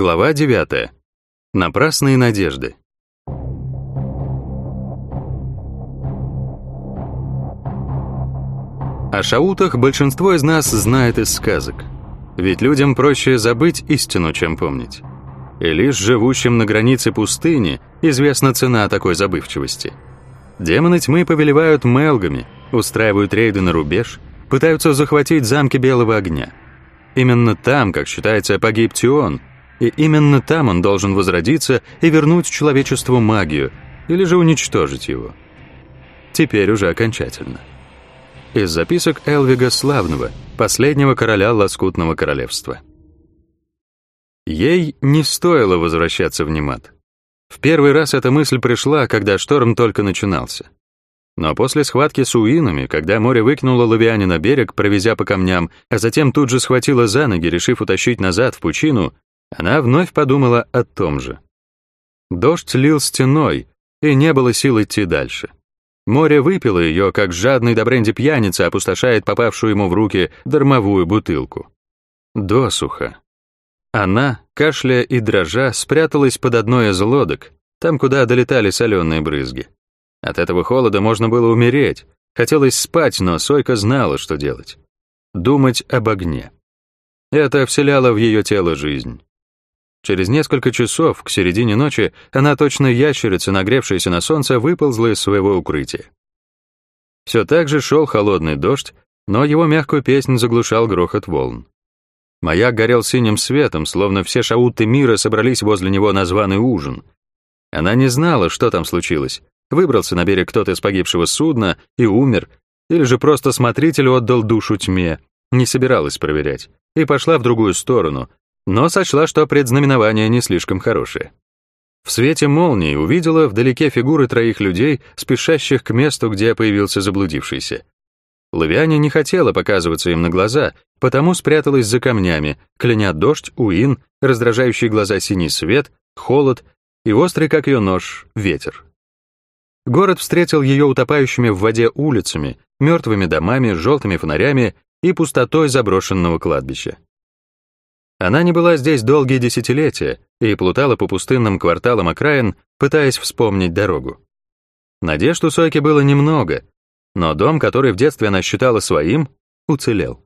Глава 9. Напрасные надежды. О шаутах большинство из нас знает из сказок. Ведь людям проще забыть истину, чем помнить. И лишь живущим на границе пустыни известна цена такой забывчивости. Демоны тьмы повелевают мелгами, устраивают рейды на рубеж, пытаются захватить замки Белого огня. Именно там, как считается, погиб Тион, и именно там он должен возродиться и вернуть человечеству магию, или же уничтожить его. Теперь уже окончательно. Из записок Элвига Славного, последнего короля Лоскутного королевства. Ей не стоило возвращаться в Немат. В первый раз эта мысль пришла, когда шторм только начинался. Но после схватки с уинами, когда море выкинуло Лавиане на берег, провезя по камням, а затем тут же схватило за ноги, решив утащить назад в пучину, она вновь подумала о том же. Дождь лил стеной, и не было сил идти дальше. Море выпило ее, как жадный до бренди пьяница опустошает попавшую ему в руки дармовую бутылку. Досуха. Она, кашляя и дрожа, спряталась под одной из лодок, там, куда долетали соленые брызги. От этого холода можно было умереть. Хотелось спать, но Сойка знала, что делать. Думать об огне. Это вселяло в ее тело жизнь. Через несколько часов, к середине ночи, она, точно ящерица, нагревшаяся на солнце, выползла из своего укрытия. Все так же шел холодный дождь, но его мягкую песнь заглушал грохот волн. Маяк горел синим светом, словно все шауты мира собрались возле него на званый ужин. Она не знала, что там случилось, Выбрался на берег кто-то из погибшего судна и умер, или же просто смотритель отдал душу тьме, не собиралась проверять, и пошла в другую сторону, но сочла, что предзнаменование не слишком хорошее. В свете молнии увидела вдалеке фигуры троих людей, спешащих к месту, где появился заблудившийся. Лавиане не хотела показываться им на глаза, потому спряталась за камнями, кляня дождь, уин, раздражающий глаза синий свет, холод и острый, как ее нож, ветер. Город встретил ее утопающими в воде улицами, мертвыми домами, желтыми фонарями и пустотой заброшенного кладбища. Она не была здесь долгие десятилетия и плутала по пустынным кварталам окраин, пытаясь вспомнить дорогу. Надежд у Сойки было немного, но дом, который в детстве она считала своим, уцелел.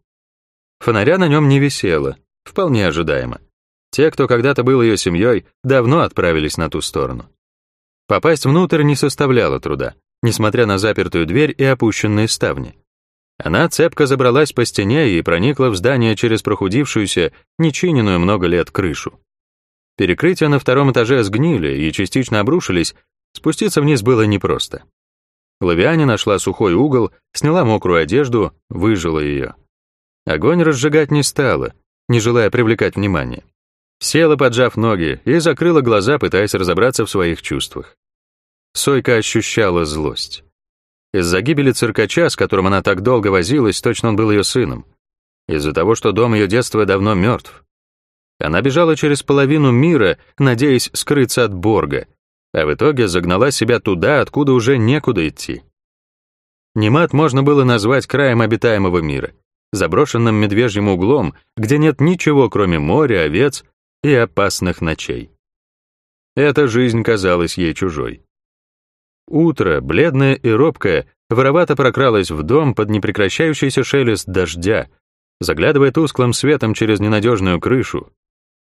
Фонаря на нем не висело, вполне ожидаемо. Те, кто когда-то был ее семьей, давно отправились на ту сторону. Попасть внутрь не составляло труда, несмотря на запертую дверь и опущенные ставни. Она цепко забралась по стене и проникла в здание через прохудившуюся, нечиненную много лет крышу. Перекрытия на втором этаже сгнили и частично обрушились, спуститься вниз было непросто. Лавиане нашла сухой угол, сняла мокрую одежду, выжила ее. Огонь разжигать не стала, не желая привлекать внимание. Села, поджав ноги, и закрыла глаза, пытаясь разобраться в своих чувствах. Сойка ощущала злость. Из-за гибели циркача, с которым она так долго возилась, точно он был ее сыном. Из-за того, что дом ее детства давно мертв. Она бежала через половину мира, надеясь скрыться от Борга, а в итоге загнала себя туда, откуда уже некуда идти. Немат можно было назвать краем обитаемого мира, заброшенным медвежьим углом, где нет ничего, кроме моря, овец и опасных ночей. Эта жизнь казалась ей чужой. Утро, бледное и робкое, воровато прокралось в дом под непрекращающийся шелест дождя, заглядывая тусклым светом через ненадежную крышу.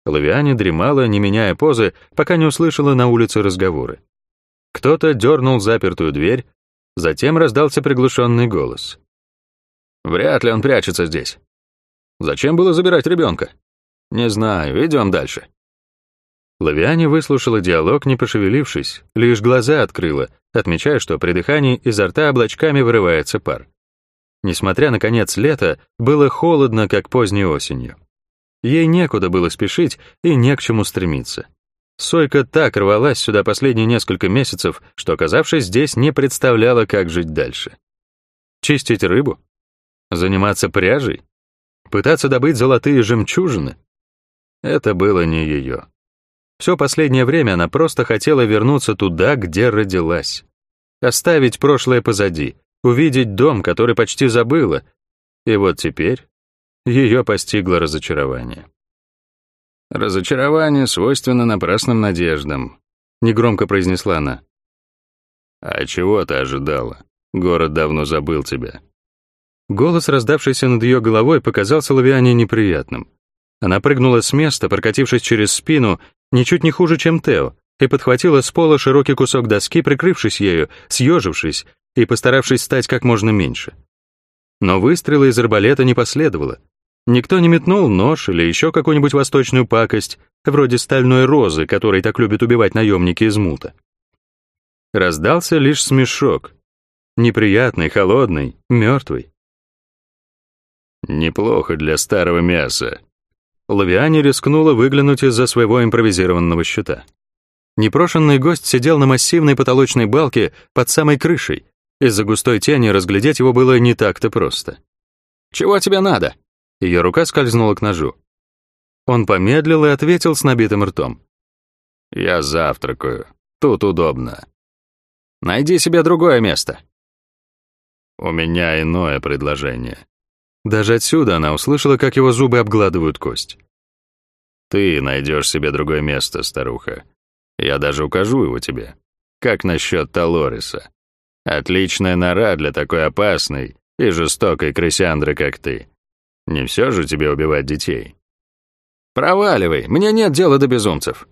Лавиане дремала, не меняя позы, пока не услышала на улице разговоры. Кто-то дернул запертую дверь, затем раздался приглушенный голос. «Вряд ли он прячется здесь. Зачем было забирать ребенка?» «Не знаю, идем дальше». Лавиане выслушала диалог, не пошевелившись, лишь глаза открыла, отмечая, что при дыхании изо рта облачками вырывается пар. Несмотря на конец лета, было холодно, как поздней осенью. Ей некуда было спешить и не к чему стремиться. Сойка так рвалась сюда последние несколько месяцев, что, оказавшись здесь, не представляла, как жить дальше. Чистить рыбу? Заниматься пряжей? Пытаться добыть золотые жемчужины? Это было не ее. Все последнее время она просто хотела вернуться туда, где родилась. Оставить прошлое позади, увидеть дом, который почти забыла. И вот теперь ее постигло разочарование. «Разочарование свойственно напрасным надеждам», — негромко произнесла она. «А чего ты ожидала? Город давно забыл тебя». Голос, раздавшийся над ее головой, показался Лавиане неприятным. Она прыгнула с места, прокатившись через спину, ничуть не хуже, чем Тео, и подхватила с пола широкий кусок доски, прикрывшись ею, съежившись и постаравшись стать как можно меньше. Но выстрела из арбалета не последовало. Никто не метнул нож или еще какую-нибудь восточную пакость, вроде стальной розы, которой так любят убивать наемники из мута. Раздался лишь смешок. Неприятный, холодный, мертвый. «Неплохо для старого мяса». Лавиане рискнула выглянуть из-за своего импровизированного щита. Непрошенный гость сидел на массивной потолочной балке под самой крышей. Из-за густой тени разглядеть его было не так-то просто. «Чего тебе надо?» Ее рука скользнула к ножу. Он помедлил и ответил с набитым ртом. «Я завтракаю. Тут удобно. Найди себе другое место». «У меня иное предложение». Даже отсюда она услышала, как его зубы обгладывают кость. «Ты найдешь себе другое место, старуха. Я даже укажу его тебе. Как насчет Талориса? Отличная нора для такой опасной и жестокой крысяндры, как ты. Не все же тебе убивать детей. Проваливай, мне нет дела до безумцев.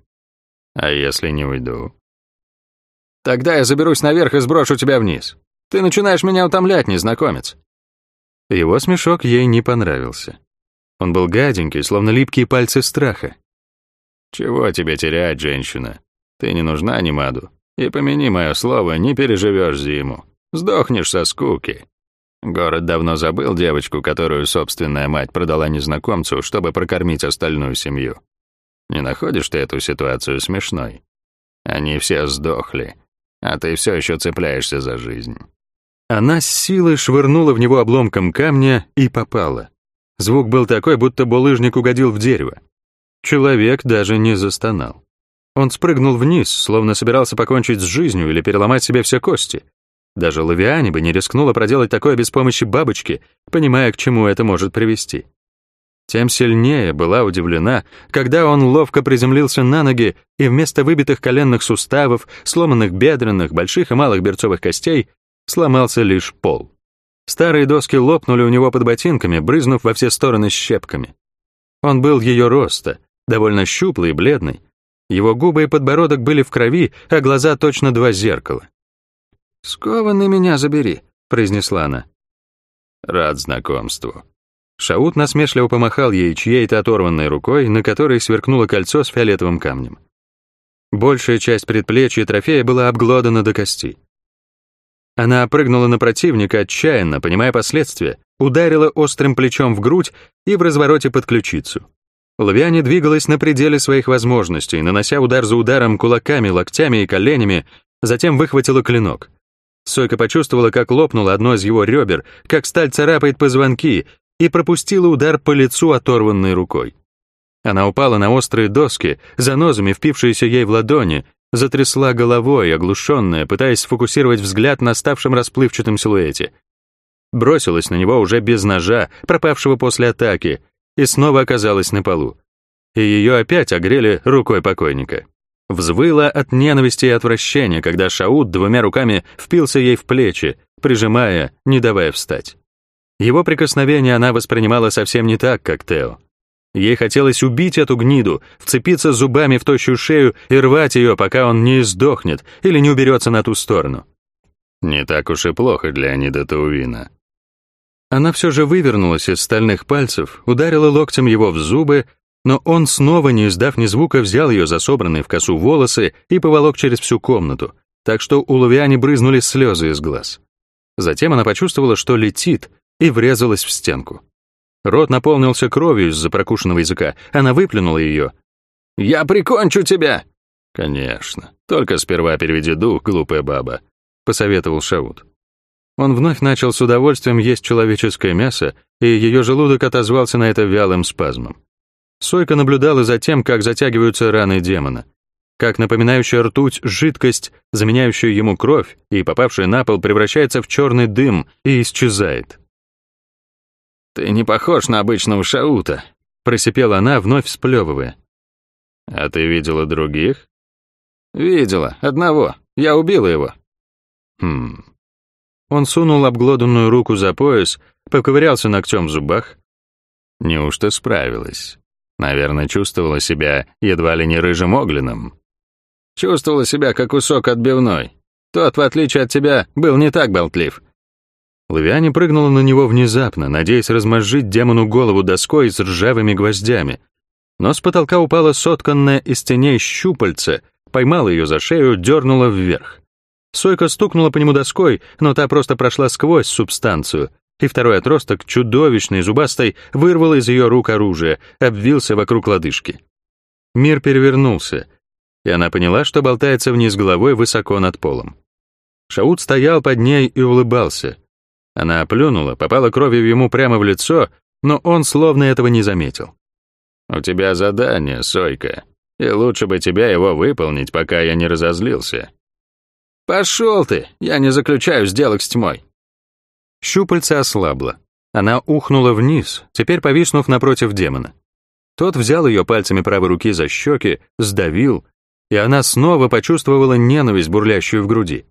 А если не уйду? Тогда я заберусь наверх и сброшу тебя вниз. Ты начинаешь меня утомлять, незнакомец. Его смешок ей не понравился. Он был гаденький, словно липкие пальцы страха. «Чего тебе терять, женщина? Ты не нужна Немаду. И помяни мое слово, не переживешь зиму. Сдохнешь со скуки. Город давно забыл девочку, которую собственная мать продала незнакомцу, чтобы прокормить остальную семью. Не находишь ты эту ситуацию смешной? Они все сдохли, а ты все еще цепляешься за жизнь. Она с силой швырнула в него обломком камня и попала. Звук был такой, будто булыжник угодил в дерево. Человек даже не застонал. Он спрыгнул вниз, словно собирался покончить с жизнью или переломать себе все кости. Даже Лавиане бы не рискнула проделать такое без помощи бабочки, понимая, к чему это может привести. Тем сильнее была удивлена, когда он ловко приземлился на ноги и вместо выбитых коленных суставов, сломанных бедренных, больших и малых берцовых костей, сломался лишь пол. Старые доски лопнули у него под ботинками, брызнув во все стороны щепками. Он был ее роста, довольно щуплый и бледный, его губы и подбородок были в крови, а глаза точно два зеркала. «Скованный меня забери», — произнесла она. «Рад знакомству». Шаут насмешливо помахал ей чьей-то оторванной рукой, на которой сверкнуло кольцо с фиолетовым камнем. Большая часть предплечья трофея была обглодана до кости. Она прыгнула на противника отчаянно, понимая последствия, ударила острым плечом в грудь и в развороте под ключицу. Лавиане двигалась на пределе своих возможностей, нанося удар за ударом кулаками, локтями и коленями, затем выхватила клинок. Сойка почувствовала, как лопнуло одно из его ребер, как сталь царапает позвонки, и пропустила удар по лицу оторванной рукой. Она упала на острые доски, занозами впившиеся ей в ладони, затрясла головой, оглушенная, пытаясь сфокусировать взгляд на ставшем расплывчатом силуэте. Бросилась на него уже без ножа, пропавшего после атаки, и снова оказалась на полу. И ее опять огрели рукой покойника. Взвыла от ненависти и отвращения, когда Шаут двумя руками впился ей в плечи, прижимая, не давая встать. Его прикосновение она воспринимала совсем не так, как Тео. Ей хотелось убить эту гниду, вцепиться зубами в тощую шею и рвать ее, пока он не издохнет или не уберется на ту сторону. Не так уж и плохо для Анида Таувина. Она все же вывернулась из стальных пальцев, ударила локтем его в зубы, но он снова, не издав ни звука, взял ее за собранные в косу волосы и поволок через всю комнату, так что у Лувиани брызнули слезы из глаз. Затем она почувствовала, что летит, и врезалась в стенку. Рот наполнился кровью из-за прокушенного языка, она выплюнула ее. «Я прикончу тебя!» «Конечно, только сперва переведи дух, глупая баба», — посоветовал Шаут. Он вновь начал с удовольствием есть человеческое мясо, и ее желудок отозвался на это вялым спазмом. Сойка наблюдала за тем, как затягиваются раны демона, как напоминающая ртуть жидкость, заменяющая ему кровь и попавшая на пол, превращается в черный дым и исчезает. «Ты не похож на обычного шаута», — просипела она, вновь сплевывая. А ты видела других? Видела, одного. Я убила его. Хм. Он сунул обглоданную руку за пояс, поковырялся ногтем в зубах. Неужто справилась? Наверное, чувствовала себя едва ли не рыжим оглином. Чувствовала себя как кусок отбивной. Тот, в отличие от тебя, был не так болтлив. Лавиане прыгнула на него внезапно, надеясь размозжить демону голову доской с ржавыми гвоздями. Но с потолка упала сотканная из теней щупальце, поймала ее за шею, дернула вверх. Сойка стукнула по нему доской, но та просто прошла сквозь субстанцию, и второй отросток, чудовищный, зубастой, вырвал из ее рук оружие, обвился вокруг лодыжки. Мир перевернулся, и она поняла, что болтается вниз головой высоко над полом. Шаут стоял под ней и улыбался. Она оплюнула, попала кровью ему прямо в лицо, но он словно этого не заметил. «У тебя задание, Сойка, и лучше бы тебя его выполнить, пока я не разозлился». «Пошел ты! Я не заключаю сделок с тьмой!» Щупальце ослабло. Она ухнула вниз, теперь повиснув напротив демона. Тот взял ее пальцами правой руки за щеки, сдавил, и она снова почувствовала ненависть, бурлящую в груди.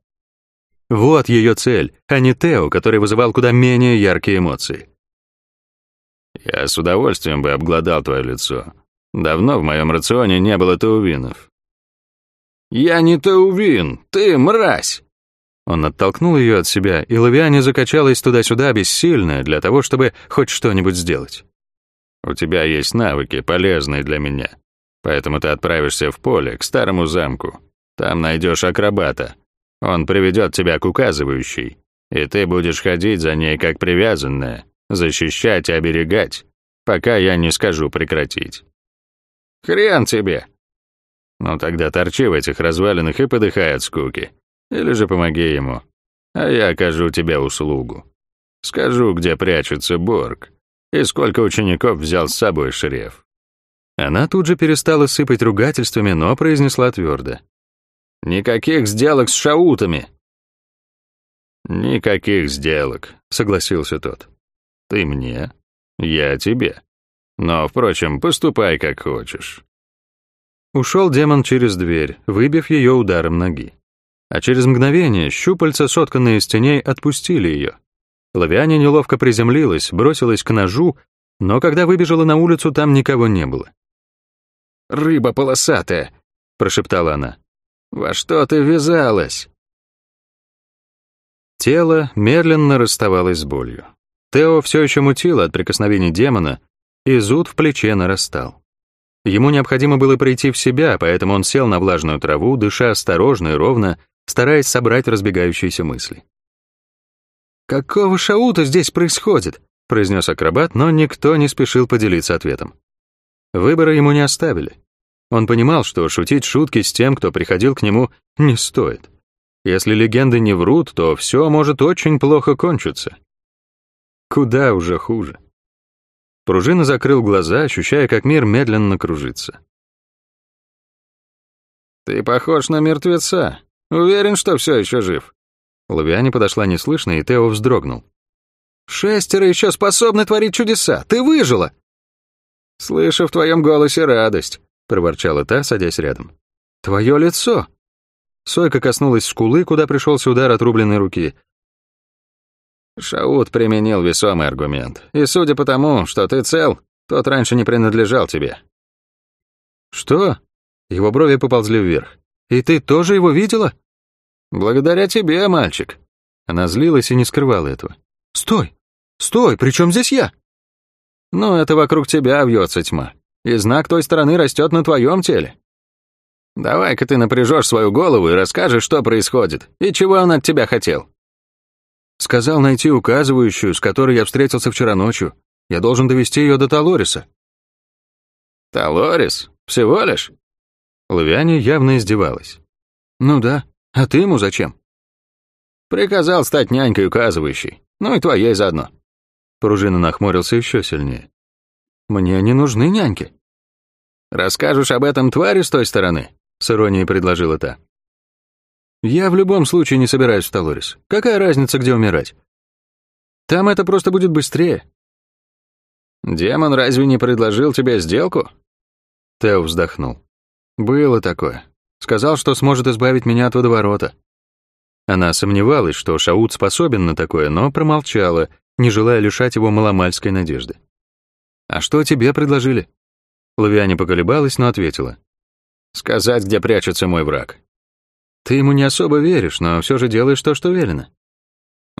Вот ее цель, а не Тео, который вызывал куда менее яркие эмоции. «Я с удовольствием бы обглодал твое лицо. Давно в моем рационе не было таувинов». «Я не таувин, ты мразь!» Он оттолкнул ее от себя, и Лавиане закачалась туда-сюда бессильная для того, чтобы хоть что-нибудь сделать. «У тебя есть навыки, полезные для меня. Поэтому ты отправишься в поле, к старому замку. Там найдешь акробата. Он приведет тебя к указывающей, и ты будешь ходить за ней как привязанная, защищать и оберегать, пока я не скажу прекратить». «Хрен тебе!» «Ну тогда торчи в этих развалинах и подыхай от скуки. Или же помоги ему, а я окажу тебе услугу. Скажу, где прячется Борг, и сколько учеников взял с собой Шреф». Она тут же перестала сыпать ругательствами, но произнесла твердо. «Никаких сделок с шаутами!» «Никаких сделок», — согласился тот. «Ты мне, я тебе. Но, впрочем, поступай как хочешь». Ушел демон через дверь, выбив ее ударом ноги а через мгновение щупальца, сотканные из теней, отпустили ее. Лавиане неловко приземлилась, бросилась к ножу, но когда выбежала на улицу, там никого не было. «Рыба полосатая», — прошептала она. «Во что ты ввязалась?» Тело медленно расставалось с болью. Тео все еще мутило от прикосновений демона, и зуд в плече нарастал. Ему необходимо было прийти в себя, поэтому он сел на влажную траву, дыша осторожно и ровно, стараясь собрать разбегающиеся мысли. «Какого шаута здесь происходит?» — произнес акробат, но никто не спешил поделиться ответом. Выбора ему не оставили. Он понимал, что шутить шутки с тем, кто приходил к нему, не стоит. Если легенды не врут, то все может очень плохо кончиться. Куда уже хуже. Пружина закрыл глаза, ощущая, как мир медленно кружится. «Ты похож на мертвеца», Уверен, что все еще жив». Лавиане подошла неслышно, и Тео вздрогнул. «Шестеро еще способны творить чудеса! Ты выжила!» «Слышу в твоем голосе радость», — проворчала та, садясь рядом. «Твое лицо!» Сойка коснулась скулы, куда пришелся удар отрубленной руки. Шаут применил весомый аргумент. И судя по тому, что ты цел, тот раньше не принадлежал тебе. «Что?» Его брови поползли вверх. И ты тоже его видела? Благодаря тебе, мальчик. Она злилась и не скрывала этого. Стой! Стой, при чем здесь я? Ну, это вокруг тебя вьется тьма. И знак той стороны растет на твоем теле. Давай-ка ты напряжешь свою голову и расскажешь, что происходит, и чего он от тебя хотел. Сказал найти указывающую, с которой я встретился вчера ночью. Я должен довести ее до Талориса. Талорис? Всего лишь? Лавиане явно издевалась. «Ну да. А ты ему зачем?» «Приказал стать нянькой указывающей. Ну и твоей заодно». Пружина нахмурился еще сильнее. «Мне не нужны няньки». «Расскажешь об этом твари с той стороны?» — с иронией предложила та. «Я в любом случае не собираюсь в Талорис. Какая разница, где умирать? Там это просто будет быстрее». «Демон разве не предложил тебе сделку?» Тео вздохнул. Было такое. Сказал, что сможет избавить меня от водоворота. Она сомневалась, что Шаут способен на такое, но промолчала, не желая лишать его маломальской надежды. «А что тебе предложили?» Лавиане поколебалась, но ответила. «Сказать, где прячется мой враг». «Ты ему не особо веришь, но все же делаешь то, что велено».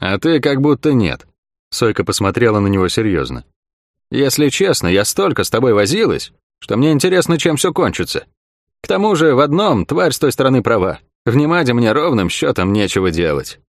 «А ты как будто нет», — Сойка посмотрела на него серьезно. «Если честно, я столько с тобой возилась, что мне интересно, чем все кончится. К тому же в одном тварь с той стороны права. В Немаде мне ровным счетом нечего делать.